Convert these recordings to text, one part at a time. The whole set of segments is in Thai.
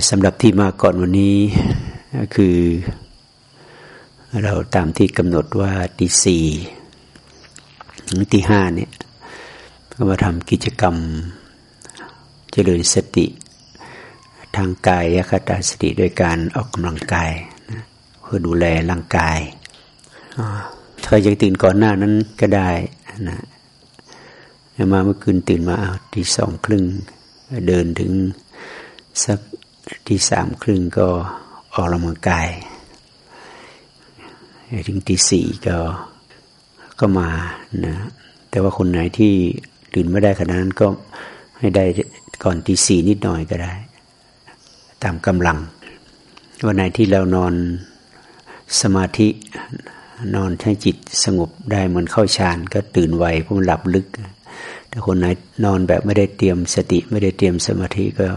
สำหรับที่มาก่อนวันนี้คือ เราตามที่กำหนดว่าตีสี่ถึงตีห้าเนี่ยก็มาทำกิจกรรมเจริญสติ ทางกายยคตาสติโดยการออกกำลังกายนะเพื่อดูแลร่างกายถ้ายังตื่นก่อนหน้านั้นก็ได้นะมาเมื่อคืนตื่นมาทีสองครึ่งเดินถึงสัก ที่สามครึ่งก็ออกกำลังกายถึงที่สี่ก็ก็มานะแต่ว่าคนไหนที่ตื่นไม่ได้ขนาดนั้นก็ให้ได้ก่อนที่สี่นิดหน่อยก็ได้ ตามกำลัง วันไหนที่เรานอนสมาธินอนให้จิตสงบได้เหมือนเข้าฌานก็ตื่นไวเพราะมันหลับลึก แต่คนไหนนอนแบบไม่ได้เตรียมสติไม่ได้เตรียมสมาธิก็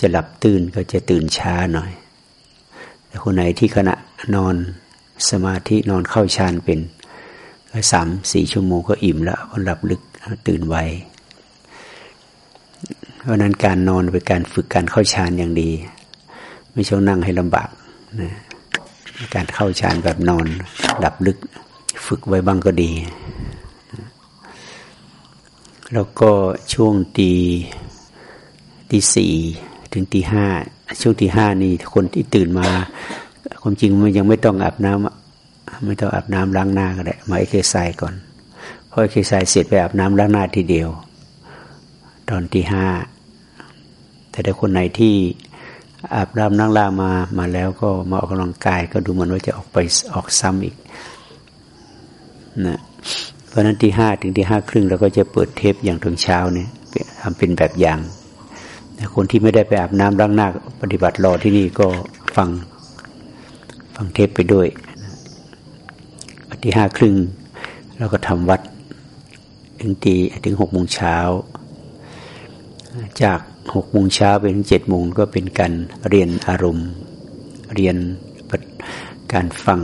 จะหลับตื่นก็จะตื่นช้าหน่อยแต่คนไหนที่ขณะนอนสมาธินอนเข้าฌานเป็นสามสี่ชั่วโมงก็อิ่มแล้วพอหลับลึกตื่นไวเพราะนั้นการนอนเป็นการฝึกการเข้าฌานอย่างดี ไม่ใช่นั่งให้ลำบากนะการเข้าฌานแบบนอนหลับลึก ฝึกไว้บ้างก็ดี แล้วก็ช่วงตีตีสี่ ถึงตีห้าช่วงตีห้านี่คนที่ตื่นมา ความจริงมันยังไม่ต้องอาบน้ำไม่ต้องอาบน้ำล้างหน้าก็ได้มาเอ็กซ์ไซส์ก่อนพอเอ็กซ์ไซส์เสร็จไปอาบน้ำล้างหน้าทีเดียว ตอนตีห้าแต่ถ้าคนไหนที่อาบน้ำนั่งล่ามามาแล้วก็มาออกกำลังกายก็ดูเหมือนว่าจะออกไปออกซ้ำอีกนะเพราะนั้นที่ห้าถึงที่ห้าครึ่งเราก็จะเปิดเทปอย่างถึงเช้าเนี่ยทำเป็นแบบอย่าง คนที่ไม่ได้ไปอาบน้ำล้างหน้าปฏิบัติรอที่นี่ก็ฟังฟังเทปไปด้วยที่ห้าครึ่งเราก็ทำวัดถึงตีถึงหกโมงเช้า จากหกโมงเช้าไปถึงเจ็ดโมงก็เป็นการเรียนอารมณ์ เรียนการฟัง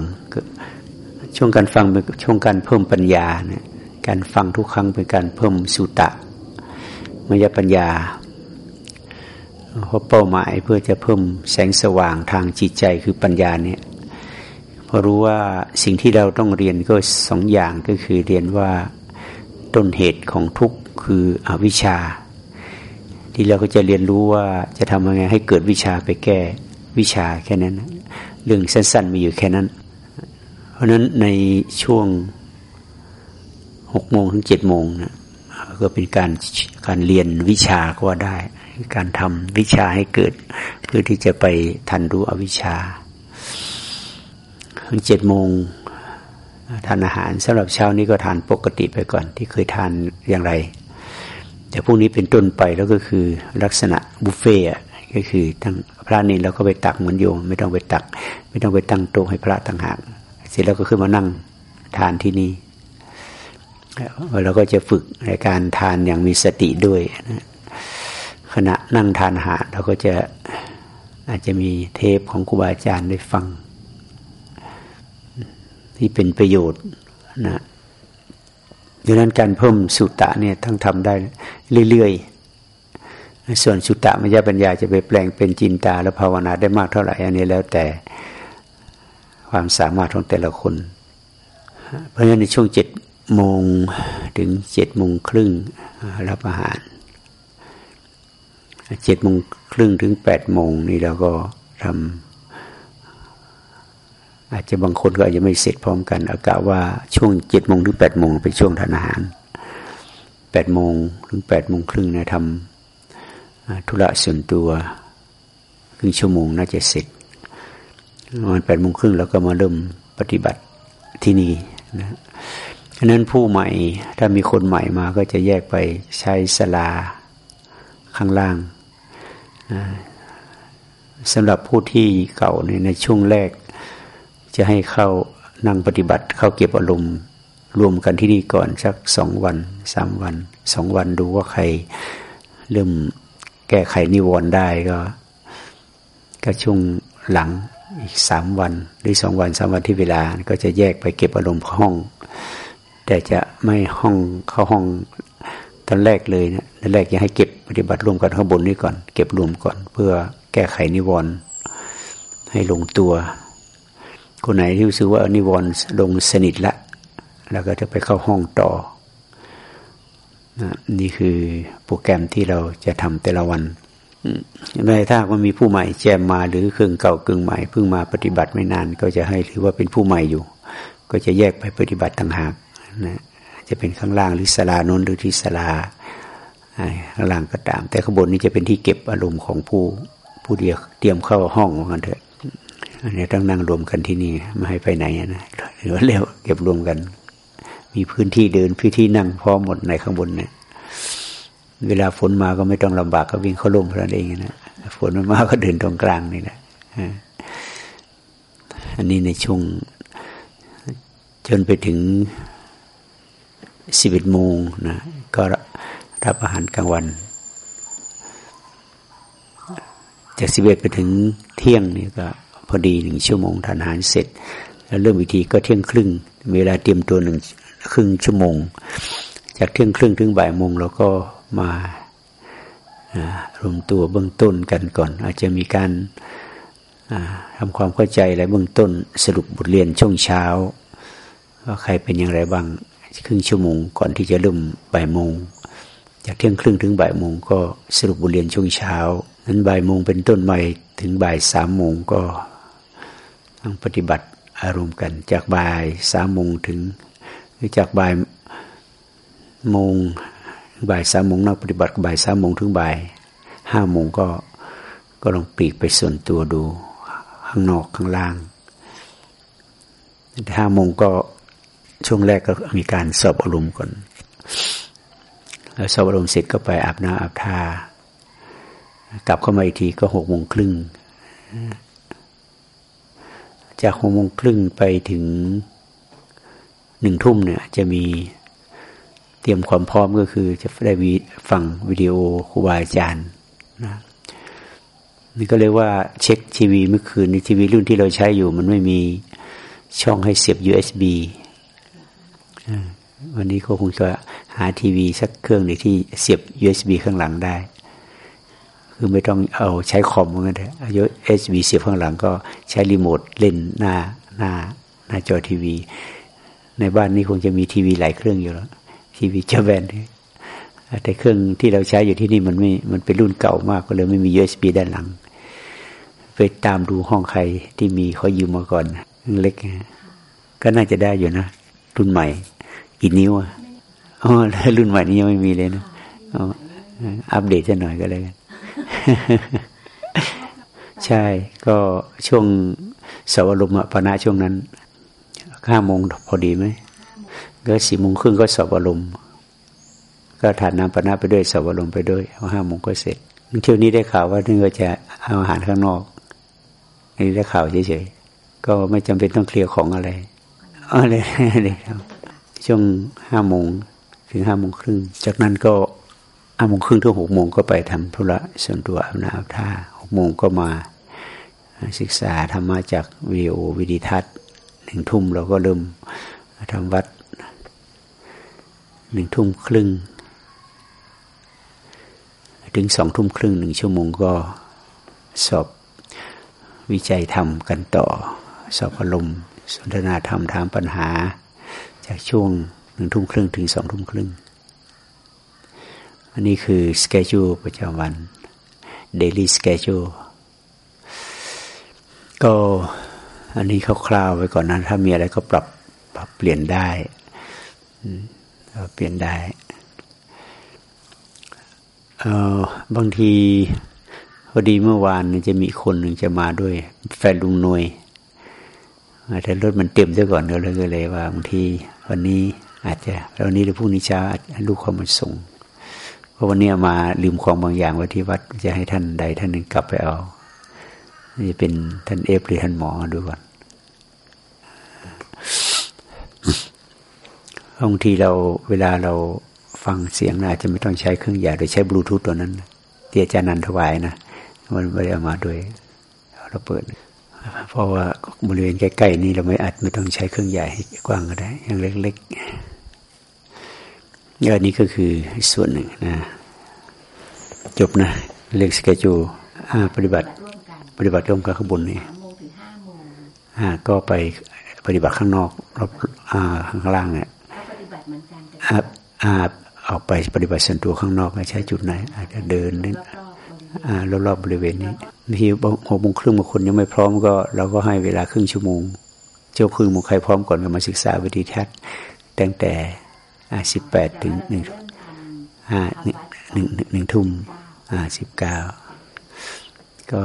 ช่วงการฟังเป็นช่วงการเพิ่มปัญญานี่ยการฟังทุกครั้งเป็นการเพิ่มสุตะมยปัญญา เพราะเป้าหมายเพื่อจะเพิ่มแสงสว่างทางจิตใจคือปัญญาเนี่ยเพอรู้ว่าสิ่งที่เราต้องเรียนก็สองอย่างก็คือเรียนว่าต้นเหตุของทุกข์คืออวิชชา ที่เราก็จะเรียนรู้ว่าจะทำยังไงให้เกิดวิชาไปแก้วิชาแค่นั้น เรื่องสั้นๆมีอยู่แค่นั้น เพราะฉะนั้นในช่วงหกโมงถึงเจ็ดโมงนะก็เป็นการการเรียนวิชาก็ว่าได้ การทำวิชาให้เกิด เพื่อที่จะไปทันรู้อวิชชาเจ็ดโมงทานอาหารสำหรับเช้านี้ก็ทานปกติไปก่อน ที่เคยทานอย่างไร แต่พวกนี้เป็นต้นไปแล้วก็คือลักษณะบุฟเฟ่ก็คือทั้งพระนี่เราก็ไปตักเหมือนโยมไม่ต้องไปตัก ไม่ต้องไปตั้งโต๊ะให้พระต่างหากเสร็จแล้วก็ขึ้นมานั่งทานที่นี่เราก็จะฝึกในการทานอย่างมีสติด้วยนะ ขณะนั่งทานอาหารเราก็จะอาจจะมีเทปของครูบาอาจารย์ได้ฟัง ที่เป็นประโยชน์นะดังนั้นการเพิ่มสุตตะเนี่ยทั้งทำได้เรื่อยๆ ส่วนสุตตะมยปัญญาจะไปแปลงเป็นจินตาและภาวนาได้มากเท่าไหร่ อันนี้แล้วแต่ความสามารถของแต่ละคน เพราะฉะนั้นในช่วงเจ็ดโมงถึงเจ็ดโมงครึ่งรับอาหาร เจ็ดโมงครึ่งถึงแปดโมงนี่เราก็ทำอาจจะบางคนก็อาจจะไม่เสร็จพร้อมกัน อากาศว่าช่วงเจ็ดโมงถึงแปดโมงเป็นช่วงทานอาหารแปดโมงถึงแปดโมงครึ่งนะทำธุระส่วนตัวครึ่งชั่วโมงน่าจะเสร็จประมาณแปดโมงครึ่งแล้วก็มาเริ่มปฏิบัติที่นี่นะฉะนั้นผู้ใหม่ถ้ามีคนใหม่มาก็จะแยกไปใช้สลาข้างล่าง สำหรับผู้ที่เก่าในในช่วงแรก จะให้เข้านั่งปฏิบัติ เข้าเก็บอารมณ์รวมกันที่นี่ก่อนสักสองวันสามวันสองวันดูว่าใครเริ่มแก้ไขนิวรณ์ได้ก็ก็ช่วงหลังอีกสามวันหรือสองวันสามวันที่เวลา ก็จะแยกไปเก็บอารมณ์ห้อง แต่จะไม่ห้องเข้าห้อง ตอนแรกเลยเนะตอนแรกอยากให้เก็บปฏิบัติรวมกันข้างบนนี้ก่อน เก็บรวมก่อน เพื่อแก้ไขนิวรณ์ให้ลงตัว คนไหนที่รู้สึกว่านิวรณ์ลงสนิทละ แล้วก็จะไปเข้าห้องต่อนะนี่คือโปรแกรมที่เราจะทำแต่ละวันในถ้ามันมีผู้ใหม่แจมมาหรือเครื่องเก่ากึ่งใหม่เพิ่งมาปฏิบัติไม่นาน ก็จะให้ถือว่าเป็นผู้ใหม่อยู่ ก็จะแยกไปปฏิบัติต่างหากนะ จะเป็นข้างล่างหรือสลาโนนหรือที่สลาข้างล่างก็ตาม แต่ข้างบนนี้จะเป็นที่เก็บอารมณ์ของผู้ผู้เดียวเตรียมเข้าห้องกันเถอะอันนี้ต้องนั่งรวมกันที่นี่ไม่ให้ไปไหนนะหรือว่าเร็วเก็บรวมกัน มีพื้นที่เดินพื้นที่นั่งพร้อมหมดในข้างบนเนี่ยเวลาฝนมาก็ไม่ต้องลำบากก็วิ่งเข้าร่มเท่านั้นเองนะฝนมันมาก็เดินตรงกลางนี่แหละอันนี้ในช่วงจนไปถึง สิบเอ็ดโมงนะก็รับอาหารกลางวัน จากสิบเอ็ดไปถึงเที่ยงนี่ก็พอดีหนึ่งชั่วโมงทานอาหารเสร็จ แล้วเริ่มวิธีก็เที่ยงครึ่ง เวลาเตรียมตัวหนึ่งครึ่งชั่วโมง จากเที่ยงครึ่งถึงบ่ายโมงเราก็มารวมตัวเบื้องต้นกันก่อน อาจจะมีการทำความเข้าใจอะไรเบื้องต้นสรุปบทเรียนช่วงเช้า ว่าใครเป็นอย่างไรบ้าง ครึ่งชั่วโมง ก่อนที่จะเริ่มบ่ายโมง จากเที่ยงครึ่งถึงบ่ายโมงก็สรุปบทเรียนช่วงเช้า นั้นบ่ายโมงเป็นต้นไปถึงบ่ายสามโมงก็ต้องปฏิบัติอารมณ์กัน จากบ่ายสามโมงถึงหรือจากบ่ายโมงบ่ายสามโมงนักปฏิบัติบ่ายสามโมงถึงบ่ายห้าโมงก็ก็ลองปีกไปส่วนตัวดู ข้างนอกข้างล่างห้าโมงก็ ช่วงแรกก็มีการสอบอารมณ์ก่อน แล้วสอบอารมณ์เสร็จก็ไปอาบน้ำอาบท่ากลับเข้ามาอีกทีก็หกโมงครึ่ง จากหกโมงครึ่งไปถึงหนึ่งทุ่มเนี่ย จะมีเตรียมความพร้อมก็คือ จะได้ฟังวิดีโอครูบาอาจารย์นะนี่ก็เรียกว่าเช็คทีวีเมื่อคืนในทีวีรุ่นที่เราใช้อยู่ มันไม่มีช่องให้เสียบ USB วันนี้ก็คงจะหาทีวีสักเครื่องหนึ่งที่เสียบ USB ข้างหลังได้ คือไม่ต้องเอาใช้คอมเหมือนกันเอา USB เสียบข้างหลังก็ใช้รีโมทเล่นหน้าหน้าหน้าจอทีวี ในบ้านนี้คงจะมีทีวีหลายเครื่องอยู่แล้วทีวีจอแบนแต่เครื่องที่เราใช้อยู่ที่นี่มันไม่ มันเป็นรุ่นเก่ามากก็เลยไม่มี USB ด้านหลัง ไปตามดูห้องใครที่มีเขายืมมาก่อน เล็ก ก็น่าจะได้อยู่นะรุ่นใหม่ กี่นิ้วอะอ๋อแล้วรุ่นใหม่นี้ยังไม่มีเลยนะอัปเดตจะหน่อยก็เลยกันใช่ก็ช่วงสวรุมปณะช่วงนั้นห้าโมงพอดีไหมก็สี่โมงครึ่งก็สอบอารมณ์ก็ทานน้ำปณะไปด้วยสอบอารมณ์ไปด้วยเอาห้าโมงก็เสร็จเที่ยวนี้ได้ข่าวว่านี่ก็จะเอาอาหารข้างนอกนี่ได้ข่าวเฉยๆก็ไม่จำเป็นต้องเคลียร์ของอะไรอะไรเลยครับ ช่วงห้าโมงถึงห้าโมงครึ่ง จากนั้นก็ห้าโมงครึ่งถึงหกโมงก็ไปทำธุระส่วนตัวอาบน้ำอาบท่าหกโมงก็มาศึกษาธรรมะจากวิดีโอวิดีทัศน์หนึ่งทุ่มเราก็เริ่มทำวัดหนึ่งทุ่มครึ่ง ถึงสองทุ่มครึ่งหนึ่งชั่วโมงก็สอบวิจัยทำกันต่อ สอบอารมณ์สนทนาธรรมถามปัญหา จากช่วงหนึ่งทุ่มครึ่งถึงสองทุ่มครึ่ง อันนี้คือสเกจูประจำวัน daily schedule ก็อันนี้คร่าวๆไว้ก่อนนะถ้ามีอะไรก็ปรับปรับเปลี่ยนได้เปลี่ยนได้บางทีพอดีเมื่อวานจะมีคนหนึ่งจะมาด้วย แฟนลุงนวย แต่รถมันเต็มซะก่อนก็เลยก็เลยว่าบางทีวันนี้อาจจะวันนี้หรือพรุ่งนี้เช้าลูกเขามาส่งเพราะวันนี้มาลืมของบางอย่างไว้ที่วัดจะให้ท่านใดท่านหนึ่งกลับไปเอานี่เป็นท่านเอฟหรือท่านหมอดูก่อนบางทีเราเวลาเราฟังเสียงอาจจะไม่ต้องใช้เครื่องใหญ่โดยใช้บลูทูธตัวนั้นที่อาจารย์นันทวายนะมันไม่ได้เอามาด้วยเราเปิด เพราะว่าบริเวณใกล้ๆนี้เราไม่อาจไม่ต้องใช้เครื่องใหญ่กว้างก็ได้อย่างเล็กๆอันนี้ก็คือส่วนหนึ่งนะ จบนะเรื่องสเกจูปฏิบัติ ปฏิบัติร่วมกับข้างบนนี้ก็ไปปฏิบัติข้างนอกรอบอ่าข้างล่างเนี่ยเอาอ่าออกไปปฏิบัติส่วนตัวข้างนอกใช้จุดไหนอาจจะเดินเล่น รอบๆบริเวณอ่ารอบริเวณนี้บางทีหกโมงครึ่งบางคนยังไม่พร้อมก็ เราก็ให้เวลาครึ่งชั่วโมงเจ้าครึ่งโมงใครพร้อมก่อนก็มาศึกษาวิธีทัศน์ตั้งแต่สิบแปดถึงหนึ่งเริ่มทำอ่าหนึ่งหนึ่งทุ่มสิบเก้าก็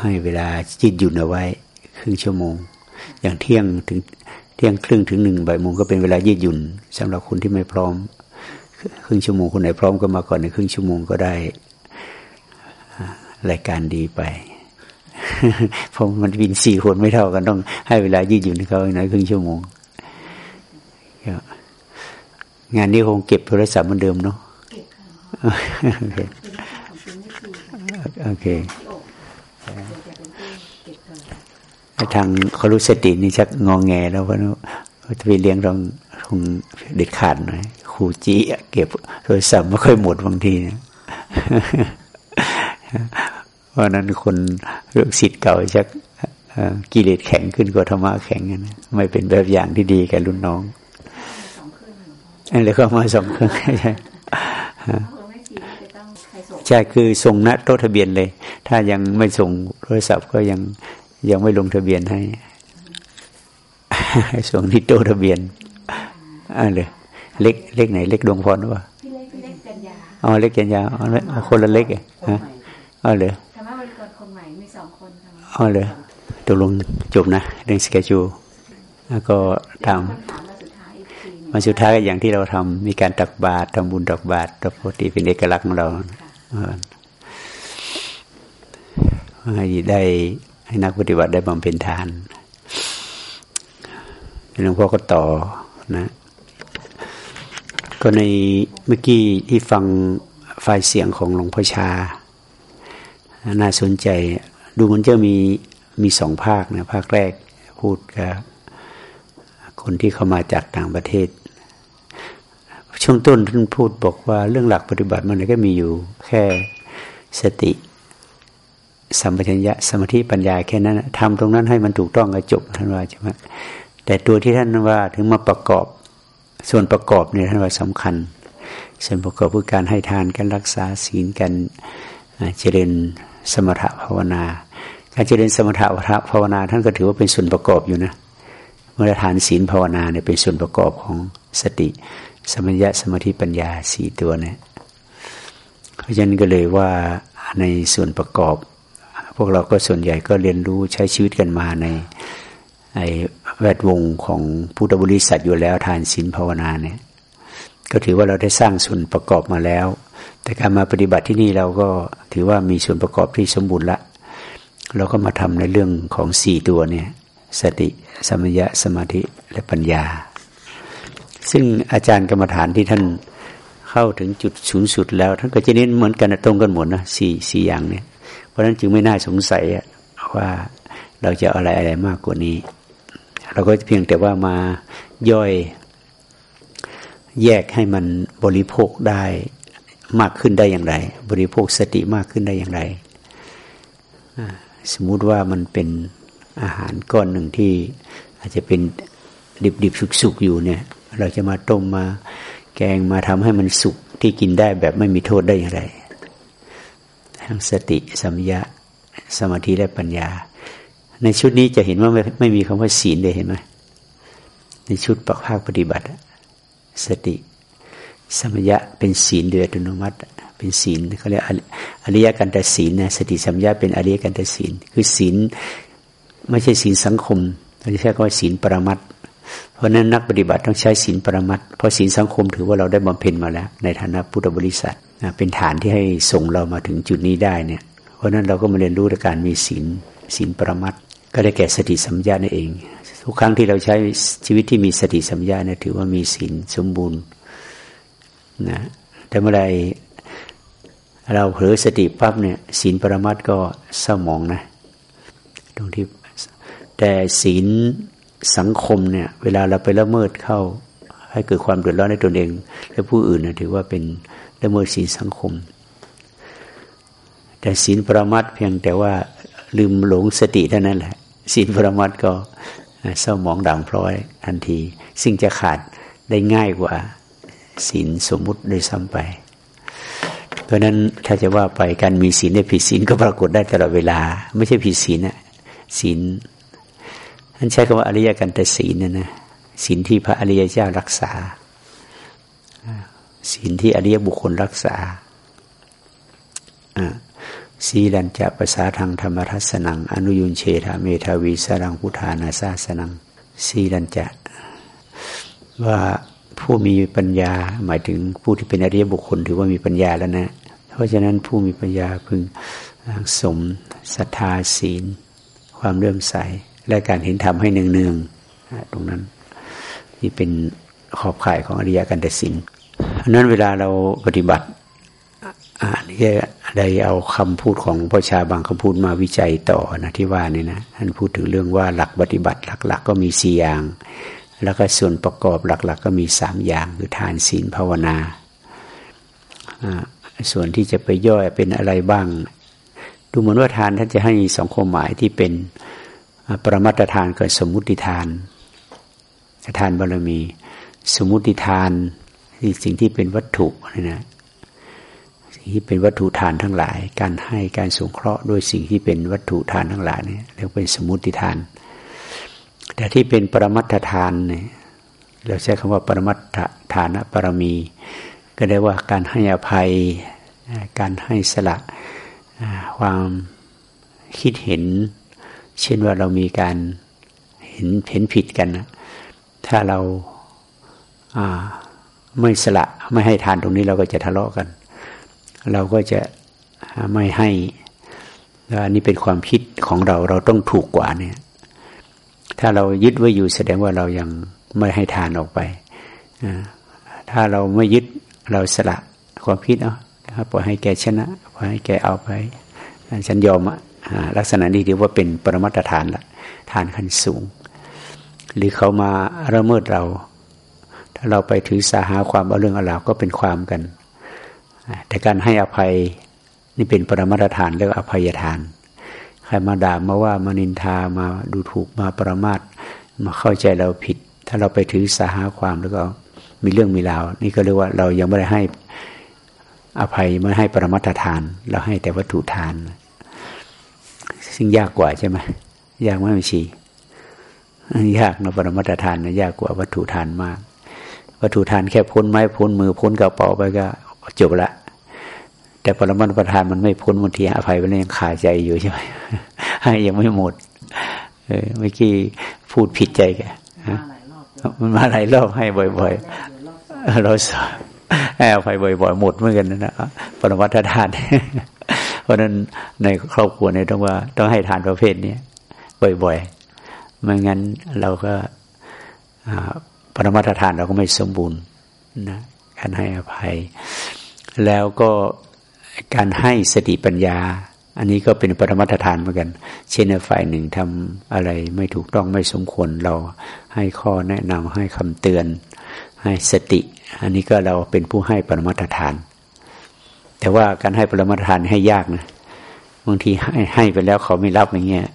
ให้เวลายืดหยุ่นเอาไว้ ครึ่งชั่วโมง อย่างเที่ยงถึงเที่ยงครึ่งถึงหนึ่งบ่ายโมงก็เป็นเวลายืดหยุ่นสำหรับคนที่ไม่พร้อม ครึ่งชั่วโมงคนไหนพร้อมก็มาก่อนในครึ่งชั่วโมงก็ได้ รายการดีไปเพราะมันบินสี่คนไม่เท่ากันต้องให้เวลายืดหยุ่นให้เขาหน่อยครึ่งชั่วโมงงานนี้คงเก็บโทรศัพท์เหมือนเดิมเนาะโอเคเป็นที่ของคุณไม่คือค่ะโอเคทางเขารู้สตินี่ชักงองแงแล้วเพราะว่าจะไปเลี้ยงเราคงเด็ดขาดหน่อยครูจีเก็บโทรศัพท์ไม่ค่อยหมดบางทีเนี่ย เพราะฉะนั้นคนเรื่องสิทธิ์เก่าชักเอ่อกิเลสแข็งขึ้นกว่าธรรมะแข็งนะไม่เป็นแบบอย่างที่ดีแก่รุ่นน้องสองเครื่องหลวงพ่ออันเลยก็มาสองเครื่องใช่เออไม่ซีเรียสจะต้องใครส่งใช่คือส่งณโต๊ะทะเบียนเลย ถ้ายังไม่ส่งโทรศัพท์ก็ยังยังไม่ลงทะเบียนให้ให้ส่งที่โต๊ะทะเบียนอ่าเลยเล็กเล็กไหน เล็กดวงพรหรือเปล่าพี่เล็กพี่เล็กกัญญาอ๋อเล็กยันยาวอ๋อเล็กอ๋อคนละเล็กอะฮะอ๋อเลย อ๋อเลยตกลงจบนะเรื่องสเกจูแล้วก็ทำมาสุดท้ายอีกทีหนึ่งวันสุดท้ายก็อย่างที่เราทำมีการตักบาตรทำบุญตักบาตรปกติเป็นเอกลักษณ์ของเราให้ได้ให้นักปฏิบัติได้บำเพ็ญทานหลวงพ่อก็ต่อนะ ก็ในเมื่อกี้ที่ฟังไฟล์เสียงของหลวงพ่อชา น่าสนใจ ดูมันจะมีมีสองภาคนะภาคแรกพูดกับคนที่เข้ามาจากต่างประเทศ ช่วงต้นท่านพูดบอกว่าเรื่องหลักปฏิบัติมันก็มีอยู่แค่สติสัมปชัญญะสมาธิปัญญาแค่นั้นทำตรงนั้นให้มันถูกต้องก็จบท่านว่าใช่ไหมแต่ตัวที่ท่านว่าถึงมาประกอบส่วนประกอบเนี่ยท่านว่าสำคัญ ส่วนประกอบคือการให้ทานการรักษาศีลการเจริญ สมถะภาวนา การเจริญสมถะภาวนาท่านก็ถือว่าเป็นส่วนประกอบอยู่นะเมื่อทานศีลภาวนาเนี่ยเป็นส่วนประกอบของสติ สมัญญะสมาธิปัญญาสี่ตัวเนี่ยเพราะฉะนั้นก็เลยว่าในส่วนประกอบ พวกเราก็ส่วนใหญ่ก็เรียนรู้ใช้ชีวิตกันมาในในแวดวงของพุทธบริษัทอยู่แล้วทานศีลภาวนาเนี่ยก็ถือว่าเราได้สร้างส่วนประกอบมาแล้ว แต่การมาปฏิบัติที่นี่เราก็ถือว่ามีส่วนประกอบที่สมบูรณ์ละเราก็มาทำในเรื่องของสี่ตัวเนี่ยสติสมัญะสมาธิและปัญญา ซึ่งอาจารย์กรรมฐานที่ท่านเข้าถึงจุดสูงสุดแล้วท่านก็จะเน้นเหมือนกันตรงกันหมดนะสี่สี่อย่างเนี่ย เพราะฉะนั้นจึงไม่น่าสงสัยว่าเราจะอะไรอะไรมากกว่านี้ เราก็เพียงแต่ว่ามาย่อยแยกให้มันบริโภคได้ มากขึ้นได้อย่างไร บริโภคสติมากขึ้นได้อย่างไรสมมุติว่ามันเป็นอาหารก้อนหนึ่งที่อาจจะเป็นดิบๆสุกๆอยู่เนี่ย เราจะมาต้มมาแกงมาทำให้มันสุกที่กินได้แบบไม่มีโทษได้อย่างไรทั้งสติสัมยะสมาธิและปัญญา ในชุดนี้จะเห็นว่าไม่ไม่มีคำว่าศีลเลยเห็นไหมในชุดปักภาคปฏิบัติ สติ สมัญญะเป็นศีลโดยอัตโนมัติ เป็นศีลเขาเรียกอริยกันตศีลนะสติสัมยาเป็นอริยกันตศีล คือศีลไม่ใช่ศีลสังคมเราจะใช้คำว่าศีลปรมัตเพราะนั้นนักปฏิบัติต้องใช้ศีลปรมัตเพราะศีลสังคมถือว่าเราได้บำเพ็ญมาแล้ว ในฐานะพุทธบริษัทเป็นฐานที่ให้ส่งเรามาถึงจุดนี้ได้เนี่ย เพราะนั้นเราก็มาเรียนรู้ในการมีศีลศีลปรมัตก็ได้แก่สติสัมยานั่นเอง ทุกครั้งที่เราใช้ชีวิตที่มีสติสัมยาเนี่ยถือว่ามีศีลสมบูรณ์ นะแต่เมื่อไรเราเผลอสติปั๊บเนี่ยศีลปรมัตก็เศร้าหมองนะ ตรงที่แต่ศีลสังคมเนี่ย เวลาเราไปละเมิดเข้า ให้เกิดความเดือดร้อนในตนเอง และผู้อื่นนะถือว่าเป็นละเมิดศีลสังคม แต่ศีลปรมัตเพียงแต่ว่าลืมหลงสติเท่านั้นแหละศีลปรมัตก็เศร้าหมองด่างพร้อยทันที ซึ่งจะขาดได้ง่ายกว่า ศีลสมมุติโดยซ้ำไป เพราะนั้นถ้าจะว่าไปการมีศีลได้ผิดศีลก็ปรากฏได้ตลอดเวลา ไม่ใช่ผิดศีลนะศีลท่านใช้คำว่าอริยกันตศีลนะนะศีลที่พระอริยเจ้ารักษาศีลที่อริยบุคคลรักษาสีลันจะภาษาทางธรรมรัสนัง อนุยุนเชธาเมธาวีสรังพุทธานาซาสนังสีลันจะว่า ผู้มีปัญญาหมายถึงผู้ที่เป็นอริยบุคคลถือว่ามีปัญญาแล้วนะ เพราะฉะนั้นผู้มีปัญญาพึงสมศรัทธาศีล ความเลื่อมใส และการเห็นธรรมให้เนืองๆตรงนั้นที่เป็นขอบข่ายของอริยกันตสินนั้นเวลาเราปฏิบัติอันนี้ได้เอาคำพูดของพ่อชาบางคำพูดมาวิจัยต่อนะที่ว่านี่นะท่านพูดถึงเรื่องว่าหลักปฏิบัติหลักๆก็มีสี่อย่าง แล้วก็ส่วนประกอบหลักๆก็มีสามอย่างคือทานศีลภาวนา ส่วนที่จะไปย่อยเป็นอะไรบ้าง ดูเหมือนว่าทานท่านจะให้สองความหมายที่เป็นประมัตทานกับสมมุติทาน ทานบารมี สมมุติทานที่สิ่งที่เป็นวัตถุนี่นะสิ่งที่เป็นวัตถุทานทั้งหลาย การให้การสงเคราะห์ด้วยสิ่งที่เป็นวัตถุทานทั้งหลายนี่เรียกเป็นสมมุติทาน แต่ที่เป็นปรมัตถทานเนี่ยเราใช้คำว่าปรมัตถทานะปรมี ก็ได้ว่าการให้อภัย การให้สละความคิดเห็น เช่นว่าเรามีการเห็นเห็นผิดกันนะถ้าเราไม่สละไม่ให้ทานตรงนี้เราก็จะทะเลาะกัน เราก็จะไม่ให้อันนี้เป็นความคิดของเราเราต้องถูกกว่าเนี่ย ถ้าเรายึดไว้อยู่แสดงว่าเรายังไม่ให้ทานออกไป ถ้าเราไม่ยึดเราสละความคิดเนาะปล่อยให้แกชนะปล่อยให้แกเอาไป ฉันยอมอะลักษณะนี้ถือว่าเป็นปรมัตฐานละทานขั้นสูง หรือเขามาระเมิดเรา ถ้าเราไปถือสาหาความเอาเรื่องเอาราวก็เป็นความกัน แต่การให้อภัยนี่เป็นปรมาตฐานเรียกอภัยทาน ใครมาด่ามาว่ามานินทามาดูถูกมาประมาทมาเข้าใจเราผิด ถ้าเราไปถือสาหาความแล้วก็มีเรื่องมีราว นี่ก็เรียกว่าเรายังไม่ได้ให้อภัยไม่ให้ปรมาตฐาน เราให้แต่วัตถุทาน ซึ่งยากกว่าใช่ไหมยากไม่ชียากนะปรมาตฐานนะยากกว่าวัตถุทานมาก วัตถุทานแค่พ้นไม้พ้นมือพ้นกระเป๋าไปก็จบละ แต่ปรมัตประทานมันไม่พ้นบางทีอภัยมันยังขาใจอยู่ใช่ไหมยังไม่หมดเออเมื่อกี้พูดผิดใจแกมันมาหลายรอบให้บ่อยๆเราให้อภัยบ่อยๆหมดเหมือนกันนะปรมัตทาน เพราะนั้นในครอบครัวเนี่ยต้องว่า ต้องให้ทานประเภทนี้บ่อยๆไม่งั้นเราก็ปรมาทานเราก็ไม่สมบูรณ์นะการให้อภัย แล้วก็ การให้สติปัญญา อันนี้ก็เป็นปรมาทานเหมือนกัน เช่นฝ่ายหนึ่งทำอะไรไม่ถูกต้องไม่สมควรเราให้ข้อแนะนำให้คำเตือน ให้สติ อันนี้ก็เราเป็นผู้ให้ปรมาทาน แต่ว่าการให้ปรมาทานให้ยากนะบางทีให้ให้ไปแล้วเขาไม่รับอย่างเงี้ย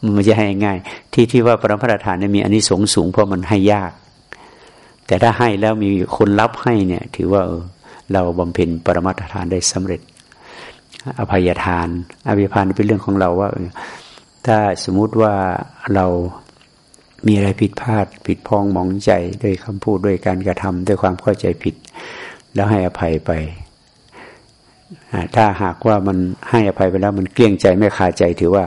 มันไม่ใช่ให้ง่าย ที่ที่ว่าปรมาทานเนี่ยมีอันนี้สงสูงเพราะมันให้ยาก แต่ถ้าให้แล้วมีคนรับให้เนี่ย ถือว่า เราบำเพ็ญปรมาทานได้สำเร็จ อภัยทาน อภัยทานเป็นเรื่องของเราว่า ถ้าสมมุติว่าเรามีอะไรผิดพลาด ผิดพ้องมองใจด้วยคำพูดด้วยการกระทำด้วยความเข้าใจผิด แล้วให้อภัยไป ถ้าหากว่ามันให้อภัยไปแล้วมันเกลี้ยงใจไม่คาใจถือว่า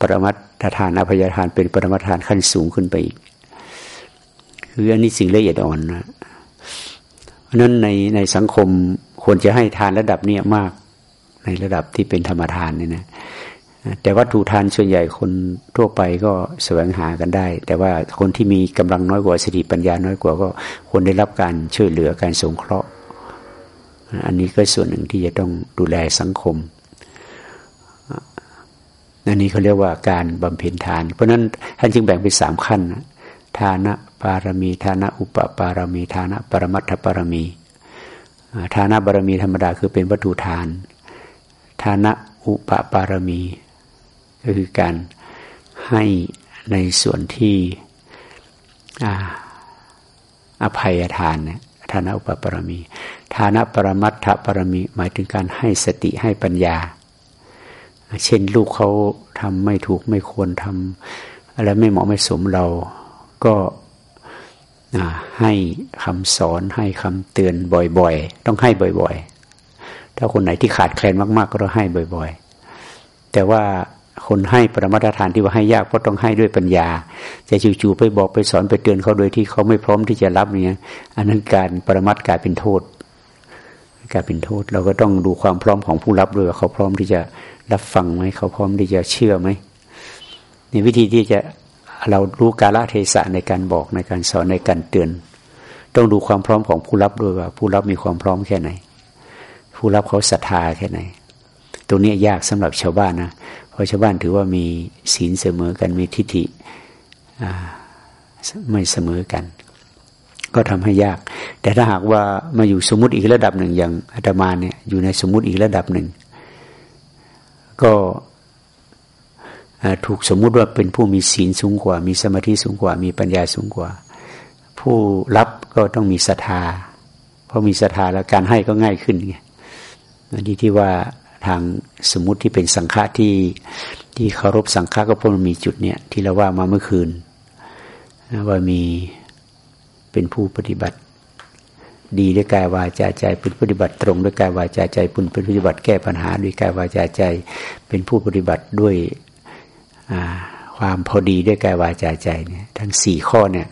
ปรมัตทานอภัยทานเป็นปรมัตทานขั้นสูงขึ้นไปอีกคืออันนี้สิ่งละเอียดอ่อนนะ ราะนั้นในในสังคมควรจะให้ทานระดับเนี้ยมาก ในระดับที่เป็นธรรมทานเนี่ยนะแต่วัตถุทานส่วนใหญ่คนทั่วไปก็แสวงหากันได้ แต่ว่าคนที่มีกำลังน้อยกว่าสติปัญญาน้อยกว่าก็ควรได้รับการช่วยเหลือการสงเคราะห์ อันนี้ก็ส่วนหนึ่งที่จะต้องดูแลสังคมอันนี้เขาเรียกว่าการบำเพ็ญทาน เพราะนั้นท่านจึงแบ่งเป็นสามขั้นทานะ ปารมีทานะอุปปารมีทานะปรมัตถปารมีทานะบารมีธรรมดาคือเป็นวัตถุทานทานะอุปปารมี ก็คือการให้ในส่วนที่อภัยทานเนี่ยทานะอุปปารมีทานะปรมัตถปารมี หมายถึงการให้สติให้ปัญญา เช่นลูกเขาทำไม่ถูกไม่ควรทำอะไรไม่เหมาะไม่สมเราก็ ให้คำสอนให้คำเตือนบ่อยๆ ต้องให้บ่อยๆ ถ้าคนไหนที่ขาดแคลนมากๆ ก็ต้องให้บ่อยๆ แต่ว่าคนให้ปรมาฐานที่ว่าให้ยากเพราะต้องให้ด้วยปัญญาจะจู่ๆไปบอกไปสอนไปเตือนเขาโดยที่เขาไม่พร้อมที่จะรับเนี่ยอันนั้นการปรมัตกลายเป็นโทษกลายเป็นโทษ เราก็ต้องดูความพร้อมของผู้รับด้วยว่าเขาพร้อมที่จะรับฟังไหมเขาพร้อมที่จะเชื่อไหมในวิธีที่จะ เรารู้กาลเทศะในการบอกในการสอนในการเตือน ต้องดูความพร้อมของผู้รับด้วยว่า ผู้รับมีความพร้อมแค่ไหน ผู้รับเขาศรัทธาแค่ไหน ตรงนี้ยากสำหรับชาวบ้านนะเพราะชาวบ้านถือว่ามีศีลเสมอกันมีทิฏฐิไม่เสมอกัน ก็ทำให้ยาก แต่ถ้าหากว่ามาอยู่สมมติอีกระดับหนึ่งอย่างอาตมาเนี่ยอยู่ในสมมติอีกระดับหนึ่ง ก็ ถูกสมมุติว่าเป็นผู้มีศีลสูงกว่า มีสมาธิสูงกว่า มีปัญญาสูงกว่า ผู้รับก็ต้องมีศรัทธาเพราะมีศรัทธาแล้วการให้ก็ง่ายขึ้นไงอันนี้ที่ว่าทางสมมุติที่เป็นสังฆะที่ที่เคารพสังฆะก็เพราะมันมีจุดเนี้ยที่เราว่ามาเมื่อคืนว่ามีเป็นผู้ปฏิบัติ ดีด้วยกายวาจาใจ เป็นปฏิบัติตรงด้วยกายวาจาใจเป็นปฏิบัติแก้ปัญหาด้วยกายวาจาใจ เป็นผู้ปฏิบัติด้วย ความพอดีด้วยกายวาจาใจเนี่ยทั้งสี่ข้อเนี่ย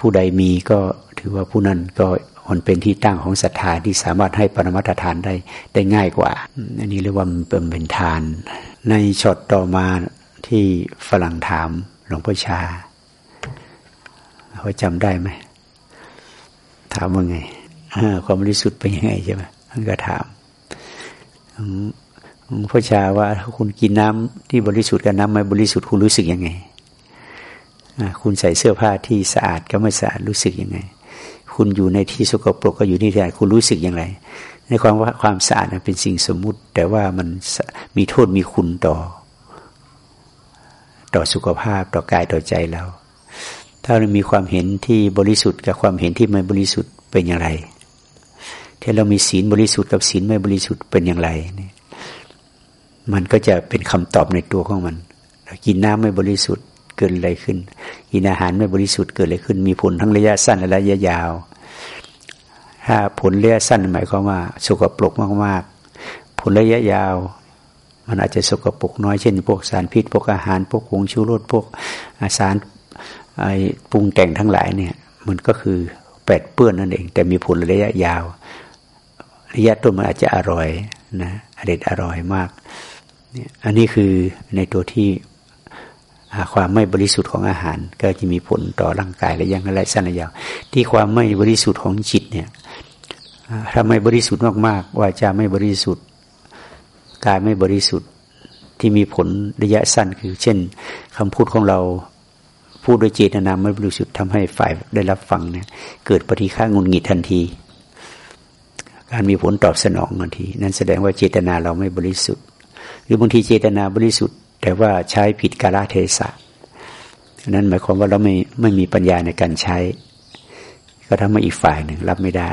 ผู้ใดมีก็ถือว่าผู้นั้นก็มันเป็นที่ตั้งของศรัทธาที่สามารถให้ปรมัตถานได้ได้ง่ายกว่า อันนี้เรียกว่าเป็นเป็นทาน ในช็อตต่อมาที่ฝรั่งถามหลวงพ่อชาเขาจำได้ไหมถามว่าไงความบริสุทธิ์เป็นยังไงใช่ไหมท่านก็ถาม พ่อชาว่าถ้าคุณกินน้ำที่บริสุทธิ์กับน้ำไม่บริสุทธิ์คุณรู้สึกยังไงคุณใส่เสื้อผ้าที่สะอาดก็ไม่สะอาดรู้สึกยังไง คุณอยู่ในที่สกปรกก็อยู่ที่ที่คุณรู้สึกอย่างไร ในความว่าความสะอาดเป็นสิ่งสมมุติ แต่ว่ามันมีโทษมีคุณต่อ ต่อสุขภาพต่อกายต่อใจเรา ถ้าเรามีความเห็นที่บริสุทธิ์กับความเห็นที่ไม่บริสุทธิ์เป็นอย่างไรถ้าเรามีศีลบริสุทธิ์กับศีลไม่บริสุทธิ์เป็นอย่างไรเนี่ย มันก็จะเป็นคำตอบในตัวของมันกินน้ำไม่บริสุทธิ์เกิดอะไรขึ้น กินอาหารไม่บริสุทธิ์เกิดอะไรขึ้น มีผลทั้งระยะสั้นและระยะยาว ถ้าผลระยะสั้นหมายความว่าสกปรกมากๆ ผลระยะยาว มันอาจจะสกปรกน้อยเช่น พวกสารพิษพวกอาหารพวกผงชูรสพวกอาสารไอปรุงแต่งทั้งหลายเนี่ย มันก็คือแปดเปื้อนนั่นเอง แต่มีผลระยะยาว ระยะต้นมันอาจจะอร่อยนะอเด็ดอร่อยมาก อันนี้คือในตัวที่ความไม่บริสุทธิ์ของอาหาร ก็จะมีผลต่อร่างกายและยังอะไรสั้นระยาวที่ความไม่บริสุทธิ์ของจิตเนี่ยถ้าไม่บริสุทธิ์มากๆวาจาไม่บริสุทธิ์กายไม่บริสุทธิ์ที่มีผลระยะสั้นคือ เช่นคำพูดของเราพูดโดยเจตนาไม่บริสุทธิ์ทำให้ฝ่ายได้รับฟังเนี่ยเกิดปฏิฆางุนงิดทันที การมีผลตอบสนองทันที นั้นแสดงว่าเจตนาเราไม่บริสุทธิ์ รือบางทีเจตนาบริสุทธิ์ แต่ว่าใช้ผิดกาลเทศะนั้นหมายความว่าเราไม่ไม่มีปัญญาในการใช้ ก็ทำให้อีกฝ่ายหนึ่งรับไม่ได้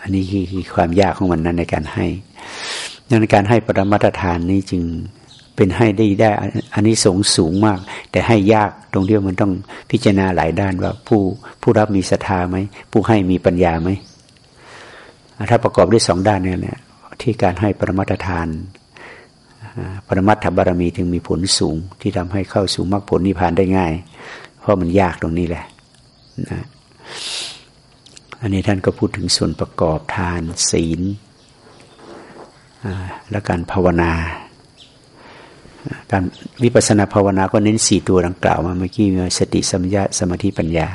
อันนี้คือความยากของมันนั้นในการให้ดังนั้นการให้ปรมาตฐานนี้จึงเป็นให้ได้ได้อันนี้สงสูงมาก แต่ให้ยากตรงที่มันต้องพิจารณาหลายด้านว่าผู้ผู้รับมีศรัทธาไหมผู้ให้มีปัญญาไหมถ้าประกอบด้วยสองด้านเนี่ย ที่การให้ปรมัตทาน ปรมัตถบารมีถึงมีผลสูง ที่ทำให้เข้าสู่มรรคผลนิพพานได้ง่าย เพราะมันยากตรงนี้แหละนะอันนี้ท่านก็พูดถึงส่วนประกอบทานศีลและการภาวนาการวิปัสสนาภาวนาก็เน้นสี่ตัวดังกล่าวมาเมื่อกี้มีสติสัมยาสมาธิปัญญา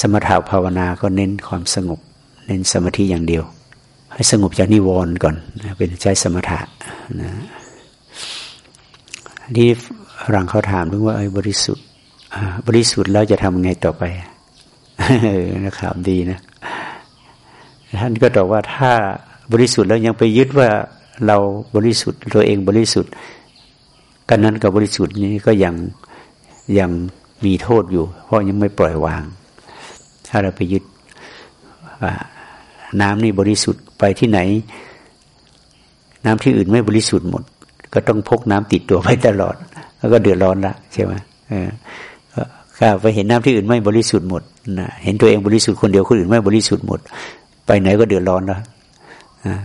สมถะภาวนาก็เน้นความสงบ เน้นสมาธิอย่างเดียว ให้สงบจากนิวรณ์ก่อนนะเป็นใจสมถะนะที่รังเขาถามถึงว่าไอ้บริสุทธิ์บริสุทธิ์แล้วจะทำไงต่อไปนะครับดีนะท่านก็ตอบว่าถ้าบริสุทธิ์แล้วยังไปยึดว่าเราบริสุทธิ์ตัวเองบริสุทธิ์กันนั้นกับบริสุทธิ์นี้ก็ยังยังมีโทษอยู่ เพราะยังไม่ปล่อยวาง ถ้าเราไปยึด น้ำนี่บริสุทธิ์ไปที่ไหน น้ำที่อื่นไม่บริสุทธิ์หมด ก็ต้องพกน้ำติดตัวไปตลอด แล้วก็เดือดร้อนละใช่ไหมข้าไปเห็นน้ำที่อื่นไม่บริสุทธิ์หมดนะเห็นตัวเองบริสุทธิ์คนเดียวคนอื่นไม่บริสุทธิ์หมด ไปไหนก็เดือดร้อนแล้ว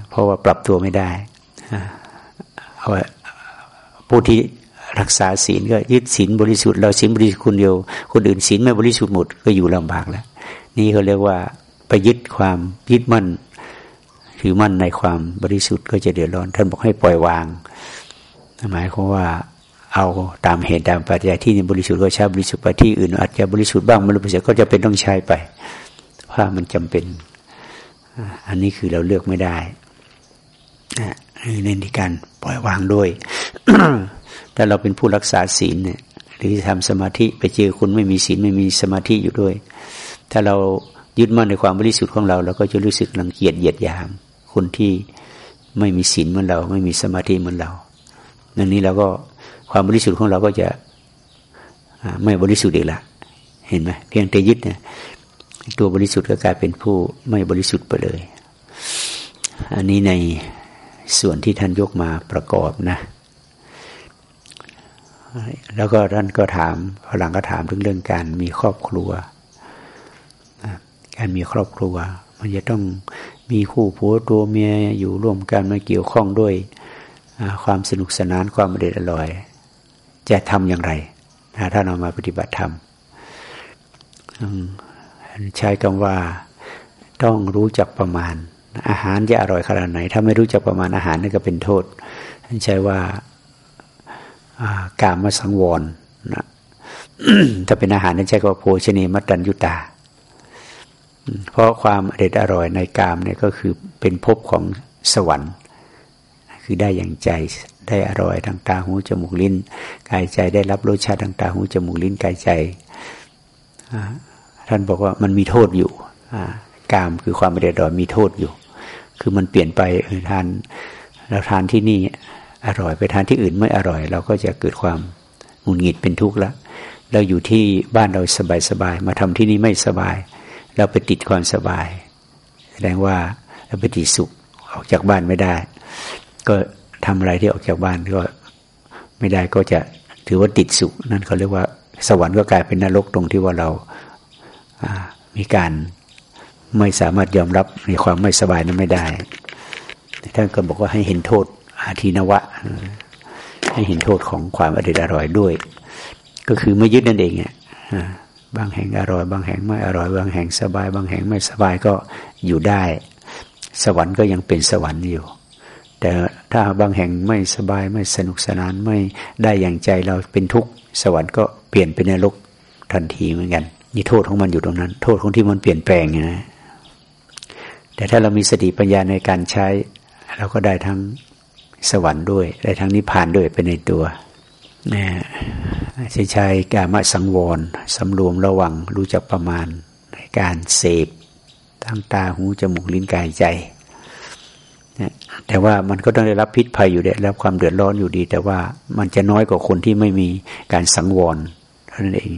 เพราะว่าปรับตัวไม่ได้เอาผู้ที่รักษาศีลก็ยึดศีลบริสุทธิ์เราศีลบริสุทธิ์คนเดียว คนอื่นศีลไม่บริสุทธิ์หมดก็อยู่ลำบากแล้ว นี่เขาเรียกว่า ไปยึดความยึดมั่นถือมั่นในความบริสุทธิ์ก็จะเดือดร้อน ท่านบอกให้ปล่อยวางหมายความว่าเอาตามเหตุตามปัจจัยที่นี่บริสุทธิ์ก็ใช้บริสุทธิ์ไปที่อื่นอาจจะบริสุทธิ์บ้างไม่บริสุทธิ์ก็จะเป็นต้องใช้ไปเพราะมันจำเป็น อันนี้คือเราเลือกไม่ได้เน้นที่การปล่อยวางด้วยถ้าเราเป็นผู้รักษาศีลเนี่ยหรือทำสมาธิไปเจอคุณไม่มีศีลไม่มีสมาธิอยู่ด้วย ถ้าเรา ยึดมั่นในความบริสุทธิ์ของเราเราก็จะรู้สึกรังเกียจเหยียดหยาม คนที่ไม่มีศีลเหมือนเรา ไม่มีสมาธิเหมือนเราดังนี้เราก็ความบริสุทธิ์ของเราก็จะไม่บริสุทธิ์อีกละเห็นไหมเพียงแต่ยึดเนี่ยตัวบริสุทธิ์ก็กลายเป็นผู้ไม่บริสุทธิ์ไปเลย อันนี้ในส่วนที่ท่านยกมาประกอบนะ แล้วก็ท่านก็ถามฝรั่งก็ถามถึงเรื่องการมีครอบครัว การมีครอบครัว มันจะต้องมีคู่ผัวตัวเมียอยู่ร่วมกันมาเกี่ยวข้องด้วยความสนุกสนานความเด็ดอร่อย จะทำอย่างไรถ้าเรามาปฏิบัติธรรมใช้คำว่าต้องรู้จักประมาณ อาหารจะอร่อยขนาดไหน ถ้าไม่รู้จักประมาณอาหารนั่นก็เป็นโทษใช้ว่าการมาสังวรนะถ้าเป็นอาหารนั่นใช้ว่าโภชเนมัตตัญยุตา เพราะความอเด็ดอร่อยในกามเนี่ยก็คือเป็นภพของสวรรค์ คือได้อย่างใจได้อร่อยทางตาหูจมูกลิ้น กายใจได้รับรสชาติทางตาหูจมูกลิ้นกายใจ ท่านบอกว่ามันมีโทษอยู่กามคือความไม่ได้ดอยมีโทษอยู่ คือมันเปลี่ยนไปทานเราทานที่นี่อร่อยไปทานที่อื่นไม่อร่อย เราก็จะเกิดความหงุดหงิดเป็นทุกข์ละเราอยู่ที่บ้านเราสบายสบายมาทำที่นี่ไม่สบาย เราไปติดความสบาย แสดงว่าเราไปติดสุขออกจากบ้านไม่ได้ ก็ทำอะไรที่ออกจากบ้านก็ไม่ได้ก็จะถือว่าติดสุข นั่นเขาเรียกว่า สวรรค์ก็กลายเป็นนรกตรงที่ว่าเรามีการไม่สามารถยอมรับในความไม่สบายนั้นไม่ได้ท่านก็บอกว่าให้เห็นโทษอาทีนวะ ให้เห็นโทษของความอร่อยอร่อยด้วย ก็คือไม่ยึดนั่นเองอะ บางแห่งอร่อย บางแห่งไม่อร่อย บางแห่งสบาย บางแห่งไม่สบายก็อยู่ได้ สวรรค์ก็ยังเป็นสวรรค์อยู่ แต่ถ้าบางแห่งไม่สบายไม่สนุกสนานไม่ได้อย่างใจเราเป็นทุกข์สวรรค์ก็เปลี่ยนเป็นนรกทันทีเหมือนกันนี่โทษของมันอยู่ตรงนั้น โทษของที่มันเปลี่ยนแปลงนะแต่ถ้าเรามีสติปัญญาในการใช้ เราก็ได้ทั้งสวรรค์ด้วย ได้ทั้งนิพพานด้วยเป็นในตัวนะ ใช้ใช้กามาสังวรสำรวมระวังรู้จักประมาณในการเสพทั้งตาหูจมูกลิ้นกายใจนะแต่ว่ามันก็ต้องได้รับพิษภัยอยู่ได้รับความเดือดร้อนอยู่ดี แต่ว่ามันจะน้อยกว่าคนที่ไม่มีการสังวรเท่านั้นเอง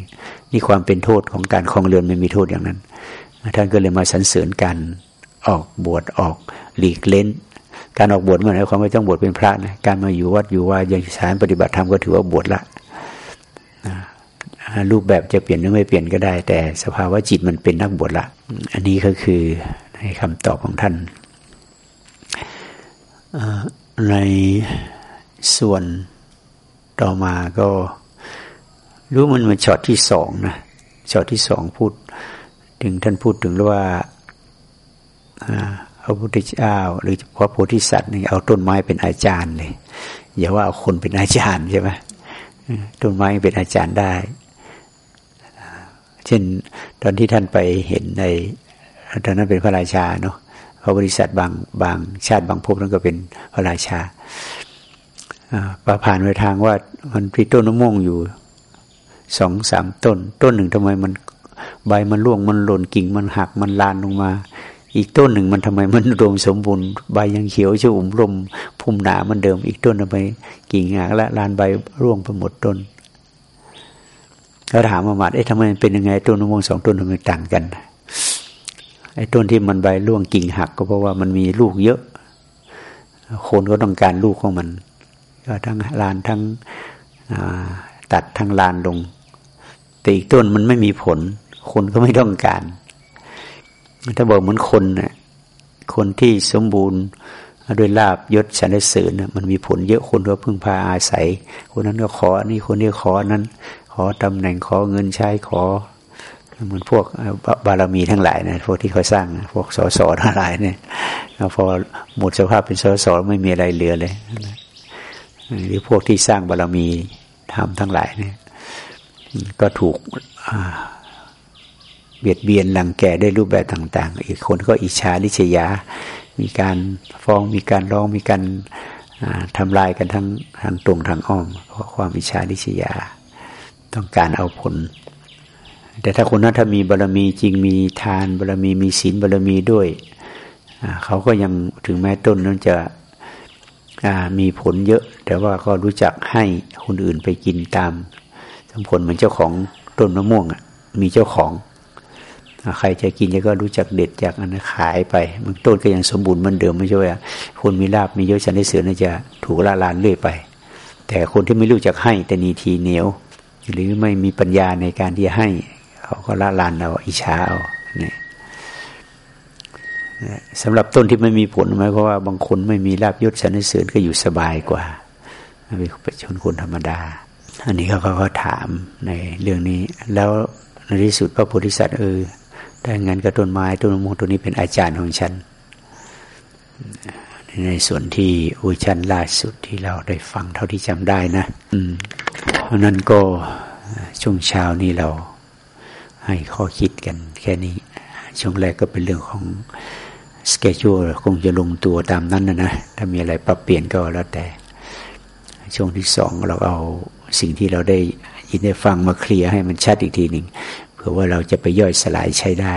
นี่ความเป็นโทษของการคลองเรือนไม่มีโทษอย่างนั้น ท่านก็เลยมาสรรเสริญการออกบวชออกหลีกเล้นการออกบวชเมื่อไหร่ความไม่ต้องบวชเป็นพระนะการมาอยู่วัดอยู่ว่าย่างสารปฏิบัติธรรมก็ถือว่าบวชละ รูปแบบจะเปลี่ยนหรือไม่เปลี่ยนก็ได้ แต่สภาวะจิตมันเป็นนักบวชละ อันนี้ก็คือในคำตอบของท่านในส่วนต่อมาก็รู้มันมันช็อตที่สองนะช็อตที่สองพูด ถึงท่านพูดถึงว่าพระพุทธเจ้าหรือพระโพธิสัตว์นี่เอาต้นไม้เป็นอาจารย์เลยอย่าว่าเอาคนเป็นอาจารย์ใช่ไหม ต้นไม้เป็นอาจารย์ได้ เช่นตอนที่ท่านไปเห็นในตอนนั้นเป็นพระราชาเนาะพระบริษัทบางบางชาติบางภพนั้นก็เป็นพระราชาประผ่านไปทางว่ามันพีต้นมะม่วงอยู่สองสามต้น ต้นหนึ่งทำไมมันใบมันร่วงมันหล่นกิ่งมันหักมันลานลงมา อีกต้นหนึ่งมันทำไมมันรวมสมบูรณ์ใบยังเขียวชุ่มร่มพุ่มหนามันเดิม อีกต้นทำไมกิ่งหางและลานใบร่วงไปหมดต้นเขาถามมามาเอ๊ะทำไมมันเป็นยังไงต้นมะม่วงสองต้นทำไมต่างกันไอ้ต้นที่มันใบร่วงกิ่งหัก ก็เพราะว่ามันมีลูกเยอะ คนก็ต้องการลูกของมัน ก็ทั้งลานทั้งตัดทั้งลานลง แต่อีกต้นมันไม่มีผล คนก็ไม่ต้องการ ถ้าบอกเหมือนคนนะคนที่สมบูรณ์ด้วยลาบยศสรรเสริญนะมันมีผลเยอะคนก็พึ่งพาอาศัย คนนั้นก็ขอนี่คนนี้ขอนั้น ขอตำแหน่งขอเงินใช้ขอ เหมือนพวกบารมีทั้งหลายนะพวกที่เขาสร้างพวกสอสอทั้งหลายเนี่ยพอหมดสภาพเป็นสอสอไม่มีอะไรเหลือเลยหรือพวกที่สร้างบารมีทำทั้งหลายเนี่ยก็ถูก เบียดเบียนหลังแก่ได้รูปแบบต่าง ๆ อีกคนก็อิจฉาลิษยา มีการฟ้องมีการร้องมีการทำลายกันทั้งทางตรงทางอ้อม เพราะความอิจฉาลิษยา ต้องการเอาผล แต่ถ้าคนนั้นถ้ามีบารรมีจริงมีทานบารรมีมีศีลบารรมีด้วยเขาก็ยังถึงแม้ต้นนั้นจะมีผลเยอะ แต่ว่าก็รู้จักให้คนอื่นไปกินตามสมผลเหมือนเจ้าของต้นมะม่วงมีเจ้าของ ใครจะกินก็รู้จักเด็ดจากอันขายไปมันต้นก็ยังสมบูรณ์เหมือนเดิมไม่ใช่ว่าคนมีลาบมียอะชันได้เสือน่าจะถูกละลานเรื่อยไป แต่คนที่ไม่รู้จักให้แต่นีทีเหนียว หรือไม่มีปัญญาในการที่ให้เขาก็ละลานเอาอิจฉาเอาเนี่ยสำหรับต้นที่ไม่มีผลหมายเพราะว่าบางคนไม่มีลาบยศสรรเสริญก็อยู่สบายกว่าเป็นชนคนธรรมดา อันนี้เขาก็ถามในเรื่องนี้ แล้วในที่สุดพระโพธิสัตว์เออ ถ้างั้นก็ต้นไม้ต้นมะม่วงตัวนี้เป็นอาจารย์ของฉัน ในส่วนที่อุชันล่าสุดที่เราได้ฟังเท่าที่จำได้นะ อืมเพราะนั้นก็ช่วงเช้านี้เราให้ข้อคิดกันแค่นี้ ช่วงแรกก็เป็นเรื่องของสเกจูคงจะลงตัวตามนั้นนะนะถ้ามีอะไรปรับเปลี่ยนก็แล้วแต่ ช่วงที่สองเราเอาสิ่งที่เราได้ยินได้ฟังมาเคลียร์ให้มันชัดอีกทีหนึ่ง ว่าเราจะไปย่อยสลายใช้ได้